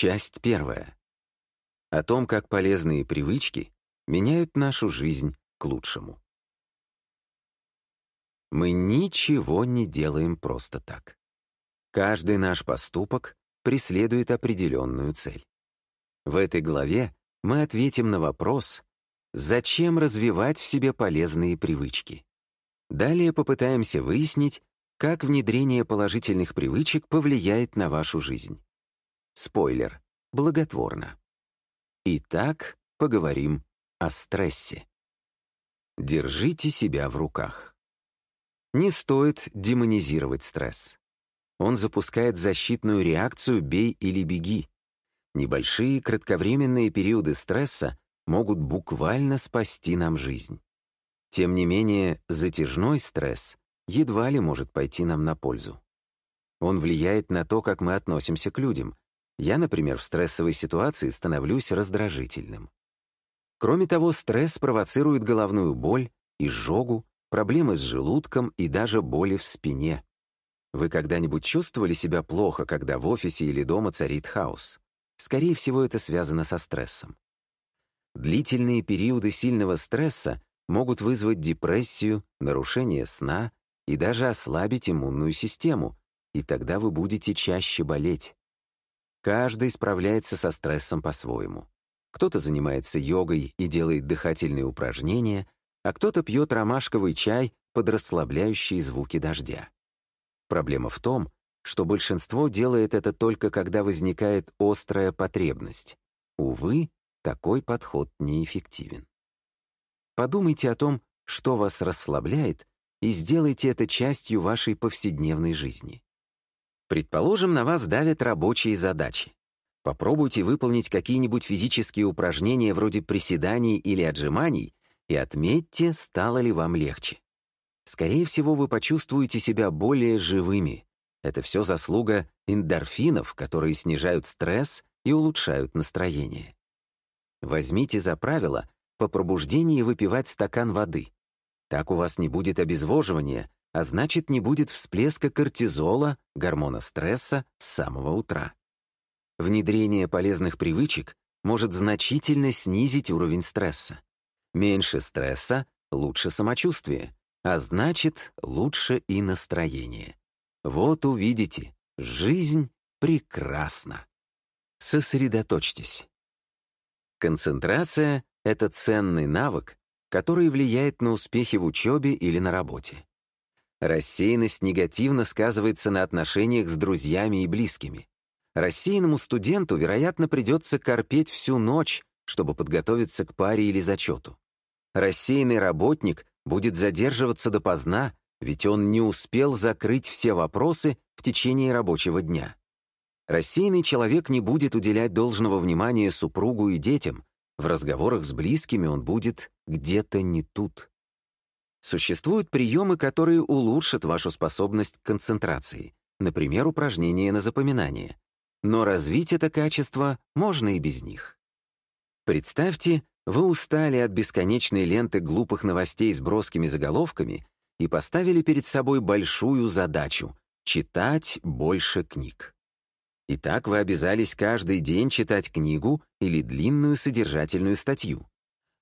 Часть первая. О том, как полезные привычки меняют нашу жизнь к лучшему. Мы ничего не делаем просто так. Каждый наш поступок преследует определенную цель. В этой главе мы ответим на вопрос, зачем развивать в себе полезные привычки. Далее попытаемся выяснить, как внедрение положительных привычек повлияет на вашу жизнь. Спойлер. Благотворно. Итак, поговорим о стрессе. Держите себя в руках. Не стоит демонизировать стресс. Он запускает защитную реакцию «бей или беги». Небольшие кратковременные периоды стресса могут буквально спасти нам жизнь. Тем не менее, затяжной стресс едва ли может пойти нам на пользу. Он влияет на то, как мы относимся к людям. Я, например, в стрессовой ситуации становлюсь раздражительным. Кроме того, стресс провоцирует головную боль, изжогу, проблемы с желудком и даже боли в спине. Вы когда-нибудь чувствовали себя плохо, когда в офисе или дома царит хаос? Скорее всего, это связано со стрессом. Длительные периоды сильного стресса могут вызвать депрессию, нарушение сна и даже ослабить иммунную систему, и тогда вы будете чаще болеть. Каждый справляется со стрессом по-своему. Кто-то занимается йогой и делает дыхательные упражнения, а кто-то пьет ромашковый чай под расслабляющие звуки дождя. Проблема в том, что большинство делает это только когда возникает острая потребность. Увы, такой подход неэффективен. Подумайте о том, что вас расслабляет, и сделайте это частью вашей повседневной жизни. Предположим, на вас давят рабочие задачи. Попробуйте выполнить какие-нибудь физические упражнения вроде приседаний или отжиманий и отметьте, стало ли вам легче. Скорее всего, вы почувствуете себя более живыми. Это все заслуга эндорфинов, которые снижают стресс и улучшают настроение. Возьмите за правило по пробуждении выпивать стакан воды. Так у вас не будет обезвоживания, а значит, не будет всплеска кортизола, гормона стресса, с самого утра. Внедрение полезных привычек может значительно снизить уровень стресса. Меньше стресса — лучше самочувствие, а значит, лучше и настроение. Вот увидите, жизнь прекрасна. Сосредоточьтесь. Концентрация — это ценный навык, который влияет на успехи в учебе или на работе. Рассеянность негативно сказывается на отношениях с друзьями и близкими. Рассеянному студенту, вероятно, придется корпеть всю ночь, чтобы подготовиться к паре или зачету. Рассеянный работник будет задерживаться допоздна, ведь он не успел закрыть все вопросы в течение рабочего дня. Рассеянный человек не будет уделять должного внимания супругу и детям, в разговорах с близкими он будет где-то не тут. Существуют приемы, которые улучшат вашу способность к концентрации, например, упражнения на запоминание. Но развить это качество можно и без них. Представьте, вы устали от бесконечной ленты глупых новостей с броскими заголовками и поставили перед собой большую задачу — читать больше книг. Итак, вы обязались каждый день читать книгу или длинную содержательную статью.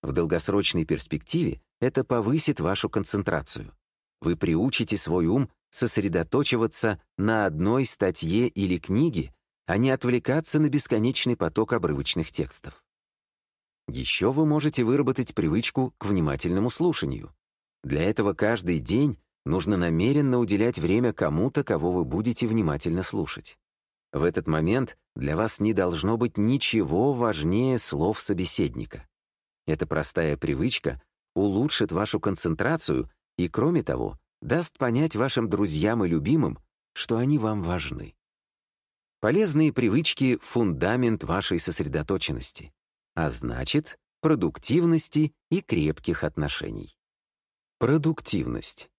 В долгосрочной перспективе это повысит вашу концентрацию. Вы приучите свой ум сосредоточиваться на одной статье или книге, а не отвлекаться на бесконечный поток обрывочных текстов. Еще вы можете выработать привычку к внимательному слушанию. Для этого каждый день нужно намеренно уделять время кому-то, кого вы будете внимательно слушать. В этот момент для вас не должно быть ничего важнее слов собеседника. Эта простая привычка улучшит вашу концентрацию и, кроме того, даст понять вашим друзьям и любимым, что они вам важны. Полезные привычки — фундамент вашей сосредоточенности а значит, продуктивности и крепких отношений. Продуктивность.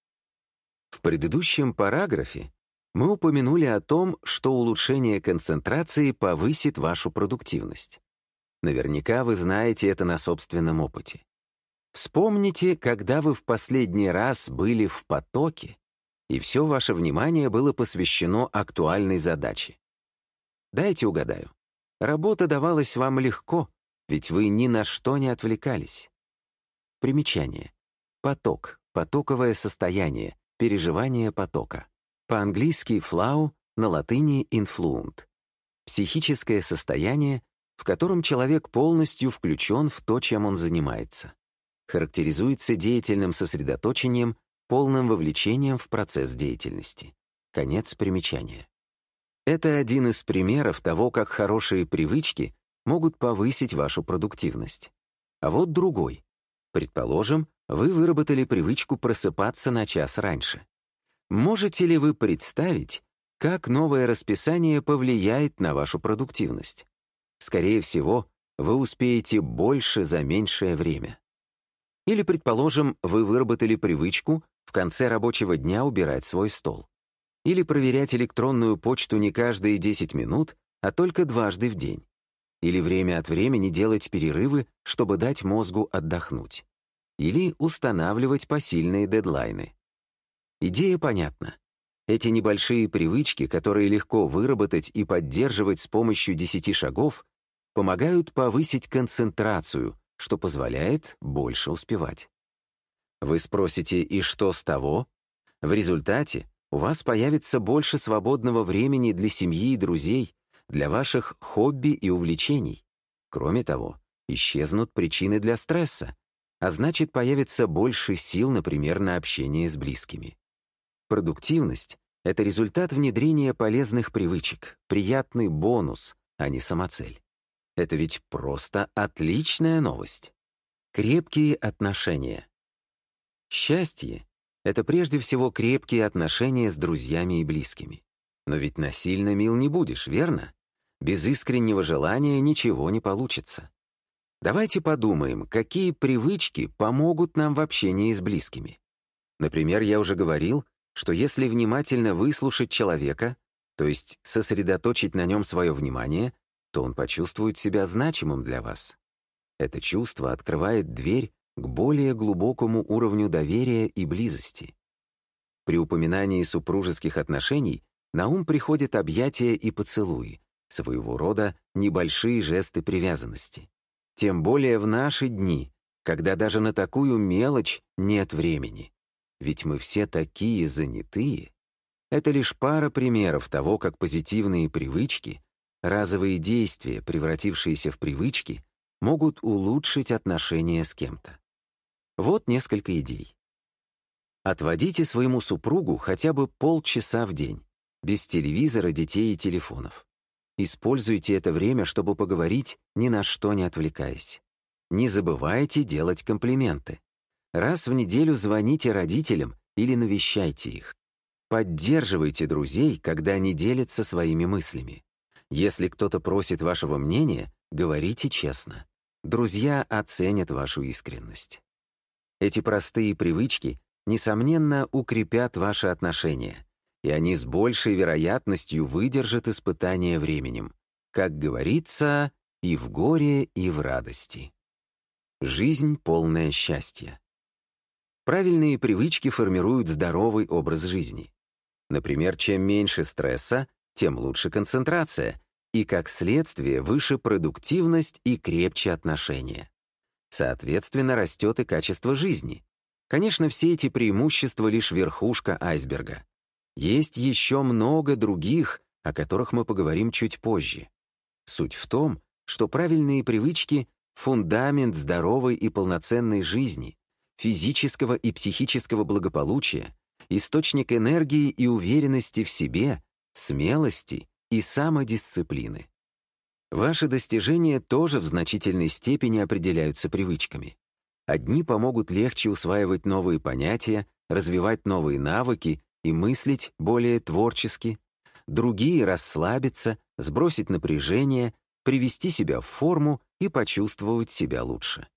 В предыдущем параграфе мы упомянули о том, что улучшение концентрации повысит вашу продуктивность. Наверняка вы знаете это на собственном опыте. Вспомните, когда вы в последний раз были в потоке, и все ваше внимание было посвящено актуальной задаче. Дайте угадаю. Работа давалась вам легко, ведь вы ни на что не отвлекались. Примечание. Поток, потоковое состояние, переживание потока. По-английски «flow», на латыни «influent». Психическое состояние, в котором человек полностью включен в то, чем он занимается. Характеризуется деятельным сосредоточением, полным вовлечением в процесс деятельности. Конец примечания. Это один из примеров того, как хорошие привычки могут повысить вашу продуктивность. А вот другой. Предположим, вы выработали привычку просыпаться на час раньше. Можете ли вы представить, как новое расписание повлияет на вашу продуктивность? Скорее всего, вы успеете больше за меньшее время. Или, предположим, вы выработали привычку в конце рабочего дня убирать свой стол. Или проверять электронную почту не каждые 10 минут, а только дважды в день. Или время от времени делать перерывы, чтобы дать мозгу отдохнуть. Или устанавливать посильные дедлайны. Идея понятна. Эти небольшие привычки, которые легко выработать и поддерживать с помощью 10 шагов, помогают повысить концентрацию, что позволяет больше успевать. Вы спросите, и что с того? В результате у вас появится больше свободного времени для семьи и друзей, для ваших хобби и увлечений. Кроме того, исчезнут причины для стресса, а значит, появится больше сил, например, на общение с близкими. Продуктивность — это результат внедрения полезных привычек, приятный бонус, а не самоцель. Это ведь просто отличная новость. Крепкие отношения. Счастье — это прежде всего крепкие отношения с друзьями и близкими. Но ведь насильно мил не будешь, верно? Без искреннего желания ничего не получится. Давайте подумаем, какие привычки помогут нам в общении с близкими. Например, я уже говорил, что если внимательно выслушать человека, то есть сосредоточить на нем свое внимание, то он почувствует себя значимым для вас. Это чувство открывает дверь к более глубокому уровню доверия и близости. При упоминании супружеских отношений на ум приходят объятия и поцелуи, своего рода небольшие жесты привязанности. Тем более в наши дни, когда даже на такую мелочь нет времени ведь мы все такие занятые. Это лишь пара примеров того, как позитивные привычки, разовые действия, превратившиеся в привычки, могут улучшить отношения с кем-то. Вот несколько идей. Отводите своему супругу хотя бы полчаса в день, без телевизора, детей и телефонов. Используйте это время, чтобы поговорить, ни на что не отвлекаясь. Не забывайте делать комплименты. Раз в неделю звоните родителям или навещайте их. Поддерживайте друзей, когда они делятся своими мыслями. Если кто-то просит вашего мнения, говорите честно. Друзья оценят вашу искренность. Эти простые привычки, несомненно, укрепят ваши отношения, и они с большей вероятностью выдержат испытание временем, как говорится, и в горе, и в радости. Жизнь полная счастья. Правильные привычки формируют здоровый образ жизни. Например, чем меньше стресса, тем лучше концентрация, и, как следствие, выше продуктивность и крепче отношения. Соответственно, растет и качество жизни. Конечно, все эти преимущества — лишь верхушка айсберга. Есть еще много других, о которых мы поговорим чуть позже. Суть в том, что правильные привычки — фундамент здоровой и полноценной жизни, физического и психического благополучия, источник энергии и уверенности в себе, смелости и самодисциплины. Ваши достижения тоже в значительной степени определяются привычками. Одни помогут легче усваивать новые понятия, развивать новые навыки и мыслить более творчески, другие — расслабиться, сбросить напряжение, привести себя в форму и почувствовать себя лучше.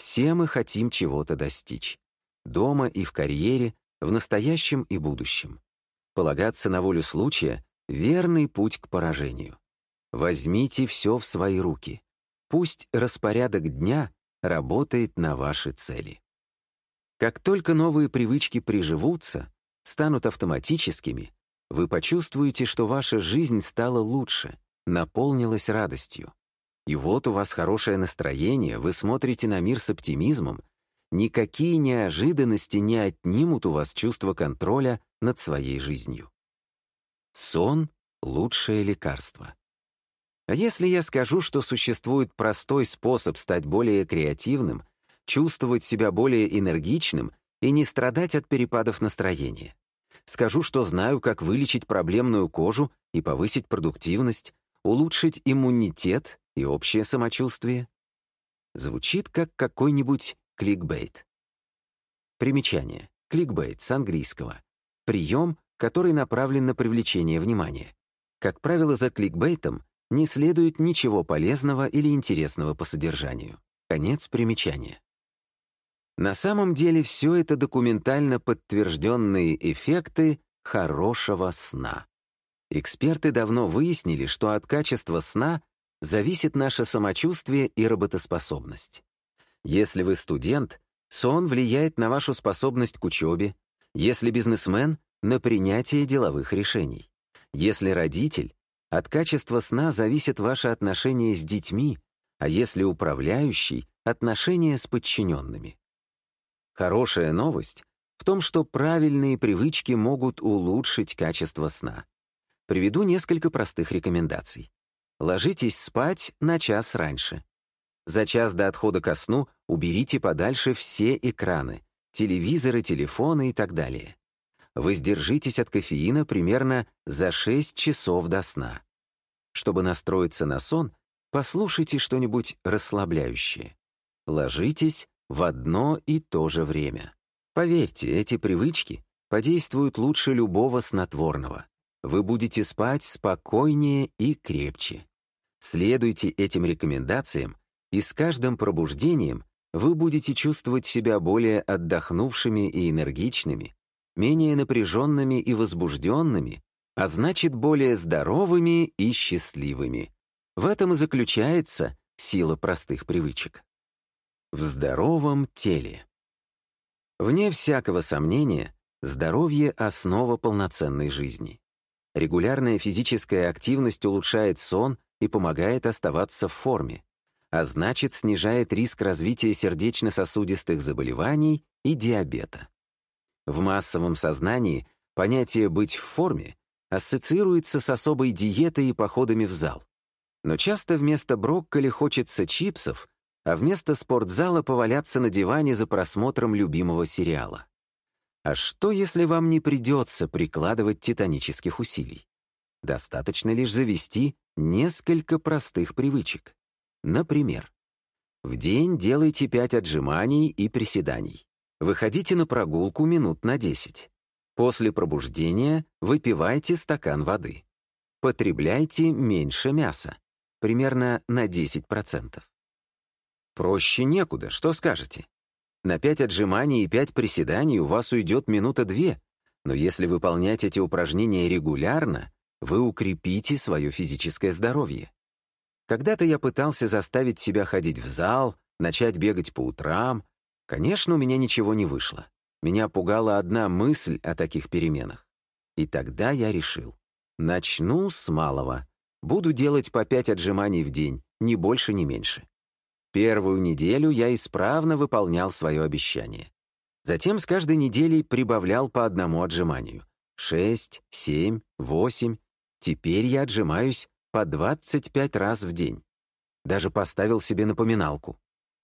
Все мы хотим чего-то достичь. Дома и в карьере, в настоящем и будущем. Полагаться на волю случая — верный путь к поражению. Возьмите все в свои руки. Пусть распорядок дня работает на ваши цели. Как только новые привычки приживутся, станут автоматическими, вы почувствуете, что ваша жизнь стала лучше, наполнилась радостью. И вот у вас хорошее настроение, вы смотрите на мир с оптимизмом, никакие неожиданности не отнимут у вас чувство контроля над своей жизнью. Сон — лучшее лекарство. А если я скажу, что существует простой способ стать более креативным, чувствовать себя более энергичным и не страдать от перепадов настроения? Скажу, что знаю, как вылечить проблемную кожу и повысить продуктивность, улучшить иммунитет и общее самочувствие? Звучит как какой-нибудь кликбейт. Примечание. Кликбейт с английского. Прием, который направлен на привлечение внимания. Как правило, за кликбейтом не следует ничего полезного или интересного по содержанию. Конец примечания. На самом деле все это документально подтвержденные эффекты хорошего сна. Эксперты давно выяснили, что от качества сна зависит наше самочувствие и работоспособность. Если вы студент, сон влияет на вашу способность к учебе, если бизнесмен — на принятие деловых решений. Если родитель, от качества сна зависит ваше отношение с детьми, а если управляющий — отношения с подчиненными. Хорошая новость в том, что правильные привычки могут улучшить качество сна. Приведу несколько простых рекомендаций. Ложитесь спать на час раньше. За час до отхода ко сну уберите подальше все экраны, телевизоры, телефоны и так далее воздержитесь от кофеина примерно за 6 часов до сна. Чтобы настроиться на сон, послушайте что-нибудь расслабляющее. Ложитесь в одно и то же время. Поверьте, эти привычки подействуют лучше любого снотворного. Вы будете спать спокойнее и крепче. Следуйте этим рекомендациям, и с каждым пробуждением вы будете чувствовать себя более отдохнувшими и энергичными, менее напряженными и возбужденными, а значит, более здоровыми и счастливыми. В этом и заключается сила простых привычек. В здоровом теле. Вне всякого сомнения, здоровье — основа полноценной жизни. Регулярная физическая активность улучшает сон и помогает оставаться в форме, а значит, снижает риск развития сердечно-сосудистых заболеваний и диабета. В массовом сознании понятие «быть в форме» ассоциируется с особой диетой и походами в зал. Но часто вместо брокколи хочется чипсов, а вместо спортзала поваляться на диване за просмотром любимого сериала. А что, если вам не придется прикладывать титанических усилий? Достаточно лишь завести несколько простых привычек. Например, в день делайте 5 отжиманий и приседаний. Выходите на прогулку минут на 10. После пробуждения выпивайте стакан воды. Потребляйте меньше мяса, примерно на 10%. Проще некуда, что скажете? На 5 отжиманий и 5 приседаний у вас уйдет минута две, но если выполнять эти упражнения регулярно, вы укрепите свое физическое здоровье. Когда-то я пытался заставить себя ходить в зал, начать бегать по утрам, Конечно, у меня ничего не вышло. Меня пугала одна мысль о таких переменах. И тогда я решил. Начну с малого. Буду делать по пять отжиманий в день, ни больше, ни меньше. Первую неделю я исправно выполнял свое обещание. Затем с каждой неделей прибавлял по одному отжиманию. Шесть, семь, восемь. Теперь я отжимаюсь по 25 раз в день. Даже поставил себе напоминалку.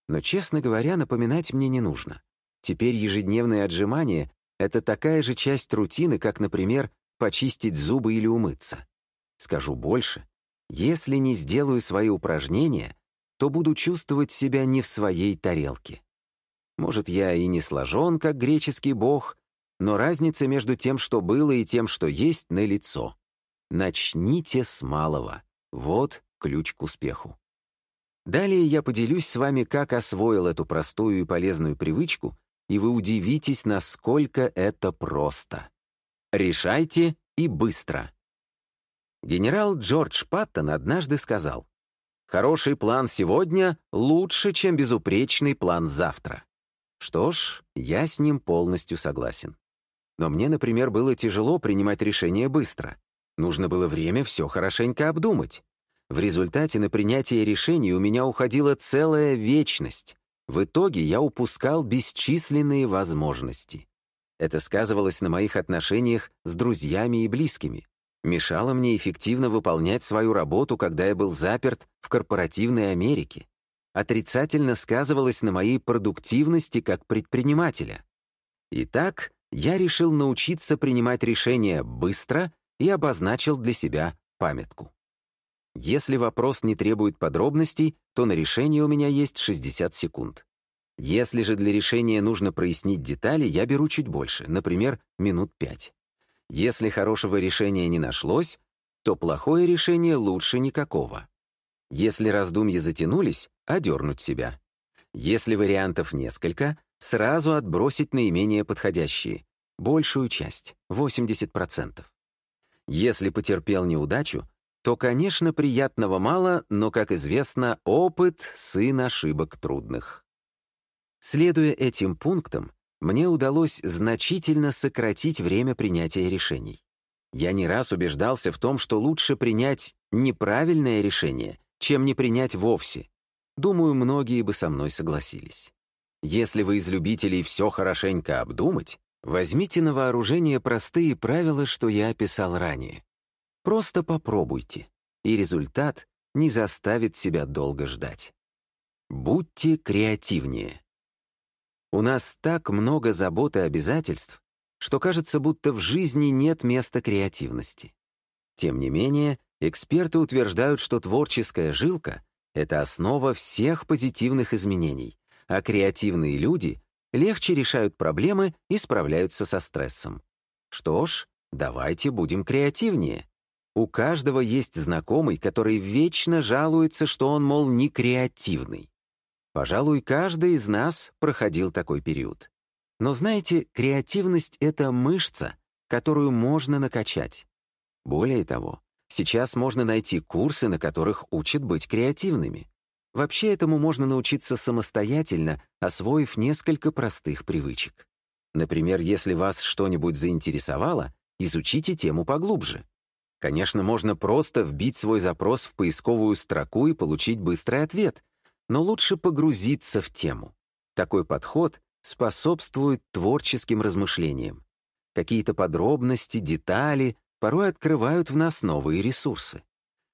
Но, честно говоря, напоминать мне не нужно. Теперь ежедневные отжимания — это такая же часть рутины, как, например, почистить зубы или умыться. Скажу больше. Если не сделаю свои упражнения, то буду чувствовать себя не в своей тарелке. Может, я и не сложен, как греческий бог, но разница между тем, что было, и тем, что есть, налицо. Начните с малого. Вот ключ к успеху. Далее я поделюсь с вами, как освоил эту простую и полезную привычку, и вы удивитесь, насколько это просто. Решайте и быстро. Генерал Джордж Паттон однажды сказал, «Хороший план сегодня лучше, чем безупречный план завтра». Что ж, я с ним полностью согласен. Но мне, например, было тяжело принимать решения быстро. Нужно было время все хорошенько обдумать. В результате на принятие решений у меня уходила целая вечность. В итоге я упускал бесчисленные возможности. Это сказывалось на моих отношениях с друзьями и близкими. Мешало мне эффективно выполнять свою работу, когда я был заперт в корпоративной Америке. Отрицательно сказывалось на моей продуктивности как предпринимателя. Итак, я решил научиться принимать решения быстро и обозначил для себя памятку. Если вопрос не требует подробностей, то на решение у меня есть 60 секунд. Если же для решения нужно прояснить детали, я беру чуть больше, например, минут 5. Если хорошего решения не нашлось, то плохое решение лучше никакого. Если раздумья затянулись, одернуть себя. Если вариантов несколько, сразу отбросить наименее подходящие, большую часть, 80%. Если потерпел неудачу, то, конечно, приятного мало, но, как известно, опыт — сын ошибок трудных. Следуя этим пунктам, мне удалось значительно сократить время принятия решений. Я не раз убеждался в том, что лучше принять неправильное решение, чем не принять вовсе. Думаю, многие бы со мной согласились. Если вы из любителей все хорошенько обдумать, возьмите на вооружение простые правила, что я описал ранее. Просто попробуйте, и результат не заставит себя долго ждать. Будьте креативнее. У нас так много забот и обязательств, что кажется, будто в жизни нет места креативности. Тем не менее, эксперты утверждают, что творческая жилка — это основа всех позитивных изменений, а креативные люди легче решают проблемы и справляются со стрессом. Что ж, давайте будем креативнее. У каждого есть знакомый, который вечно жалуется, что он, мол, не креативный. Пожалуй, каждый из нас проходил такой период. Но знаете, креативность — это мышца, которую можно накачать. Более того, сейчас можно найти курсы, на которых учат быть креативными. Вообще этому можно научиться самостоятельно, освоив несколько простых привычек. Например, если вас что-нибудь заинтересовало, изучите тему поглубже. Конечно, можно просто вбить свой запрос в поисковую строку и получить быстрый ответ — но лучше погрузиться в тему. Такой подход способствует творческим размышлениям. Какие-то подробности, детали порой открывают в нас новые ресурсы.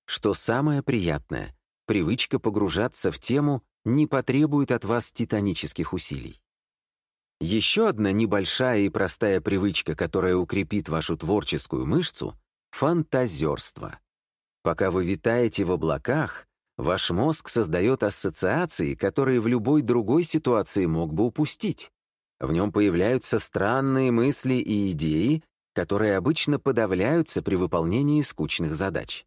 Что самое приятное, привычка погружаться в тему не потребует от вас титанических усилий. Еще одна небольшая и простая привычка, которая укрепит вашу творческую мышцу — фантазерство. Пока вы витаете в облаках, Ваш мозг создает ассоциации, которые в любой другой ситуации мог бы упустить. В нем появляются странные мысли и идеи, которые обычно подавляются при выполнении скучных задач.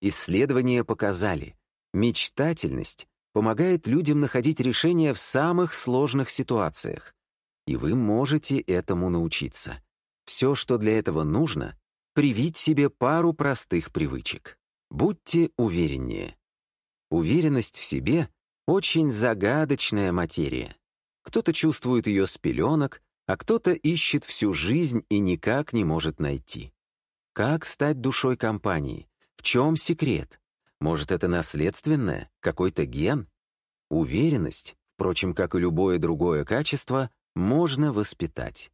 Исследования показали, мечтательность помогает людям находить решения в самых сложных ситуациях. И вы можете этому научиться. Все, что для этого нужно, привить себе пару простых привычек. Будьте увереннее. Уверенность в себе — очень загадочная материя. Кто-то чувствует ее с пеленок, а кто-то ищет всю жизнь и никак не может найти. Как стать душой компании? В чем секрет? Может, это наследственное, какой-то ген? Уверенность, впрочем, как и любое другое качество, можно воспитать.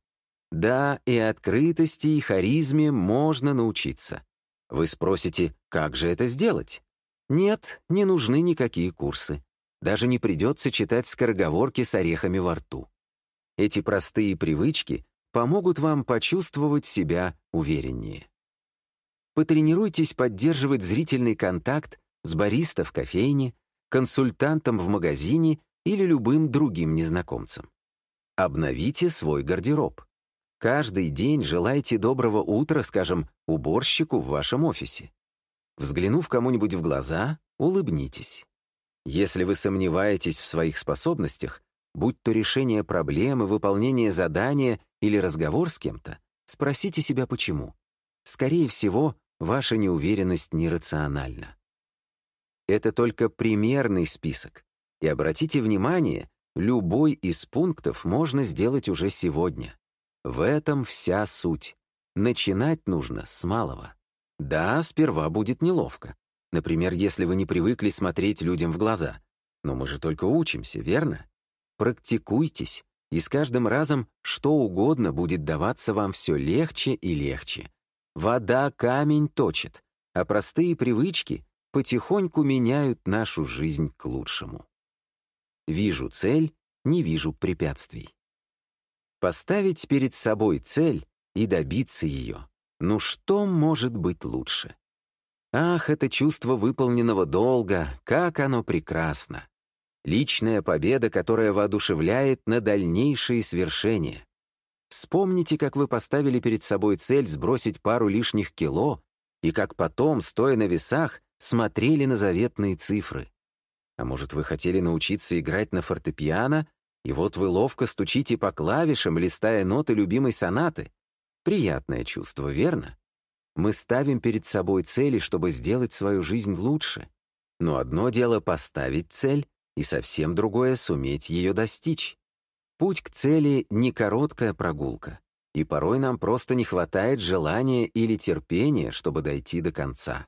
Да, и открытости, и харизме можно научиться. Вы спросите, как же это сделать? Нет, не нужны никакие курсы. Даже не придется читать скороговорки с орехами во рту. Эти простые привычки помогут вам почувствовать себя увереннее. Потренируйтесь поддерживать зрительный контакт с бариста в кофейне, консультантом в магазине или любым другим незнакомцем. Обновите свой гардероб. Каждый день желайте доброго утра, скажем, уборщику в вашем офисе. Взглянув кому-нибудь в глаза, улыбнитесь. Если вы сомневаетесь в своих способностях, будь то решение проблемы, выполнение задания или разговор с кем-то, спросите себя почему. Скорее всего, ваша неуверенность нерациональна. Это только примерный список. И обратите внимание, любой из пунктов можно сделать уже сегодня. В этом вся суть. Начинать нужно с малого. Да, сперва будет неловко. Например, если вы не привыкли смотреть людям в глаза. Но мы же только учимся, верно? Практикуйтесь, и с каждым разом что угодно будет даваться вам все легче и легче. Вода камень точит, а простые привычки потихоньку меняют нашу жизнь к лучшему. Вижу цель, не вижу препятствий. Поставить перед собой цель и добиться ее. Ну что может быть лучше? Ах, это чувство выполненного долга, как оно прекрасно! Личная победа, которая воодушевляет на дальнейшие свершения. Вспомните, как вы поставили перед собой цель сбросить пару лишних кило, и как потом, стоя на весах, смотрели на заветные цифры. А может, вы хотели научиться играть на фортепиано, и вот вы ловко стучите по клавишам, листая ноты любимой сонаты. Приятное чувство, верно? Мы ставим перед собой цели, чтобы сделать свою жизнь лучше. Но одно дело поставить цель, и совсем другое — суметь ее достичь. Путь к цели — не короткая прогулка, и порой нам просто не хватает желания или терпения, чтобы дойти до конца.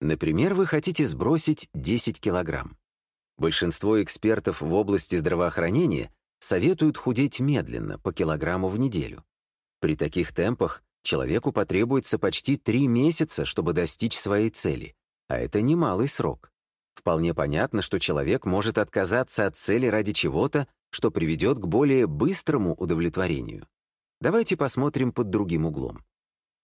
Например, вы хотите сбросить 10 килограмм. Большинство экспертов в области здравоохранения советуют худеть медленно, по килограмму в неделю. При таких темпах человеку потребуется почти 3 месяца, чтобы достичь своей цели, а это немалый срок. Вполне понятно, что человек может отказаться от цели ради чего-то, что приведет к более быстрому удовлетворению. Давайте посмотрим под другим углом.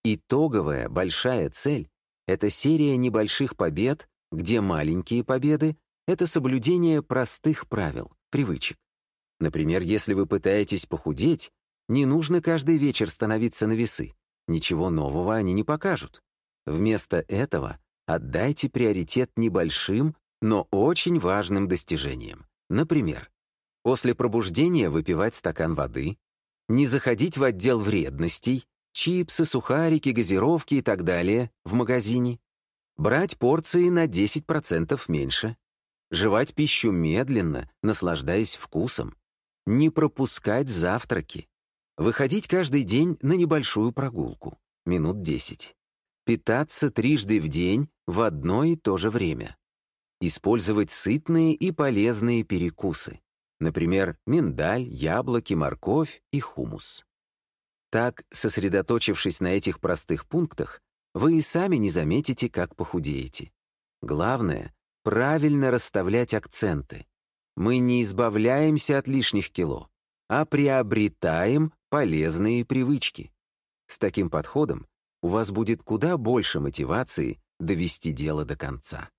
Итоговая большая цель — это серия небольших побед, где маленькие победы — это соблюдение простых правил, привычек. Например, если вы пытаетесь похудеть, не нужно каждый вечер становиться на весы. Ничего нового они не покажут. Вместо этого Отдайте приоритет небольшим, но очень важным достижениям. Например, после пробуждения выпивать стакан воды, не заходить в отдел вредностей, чипсы, сухарики, газировки и так далее в магазине, брать порции на 10% меньше, жевать пищу медленно, наслаждаясь вкусом, не пропускать завтраки, выходить каждый день на небольшую прогулку, минут 10, питаться трижды в день в одно и то же время. Использовать сытные и полезные перекусы, например, миндаль, яблоки, морковь и хумус. Так, сосредоточившись на этих простых пунктах, вы и сами не заметите, как похудеете. Главное — правильно расставлять акценты. Мы не избавляемся от лишних кило, а приобретаем полезные привычки. С таким подходом у вас будет куда больше мотивации довести дело до конца.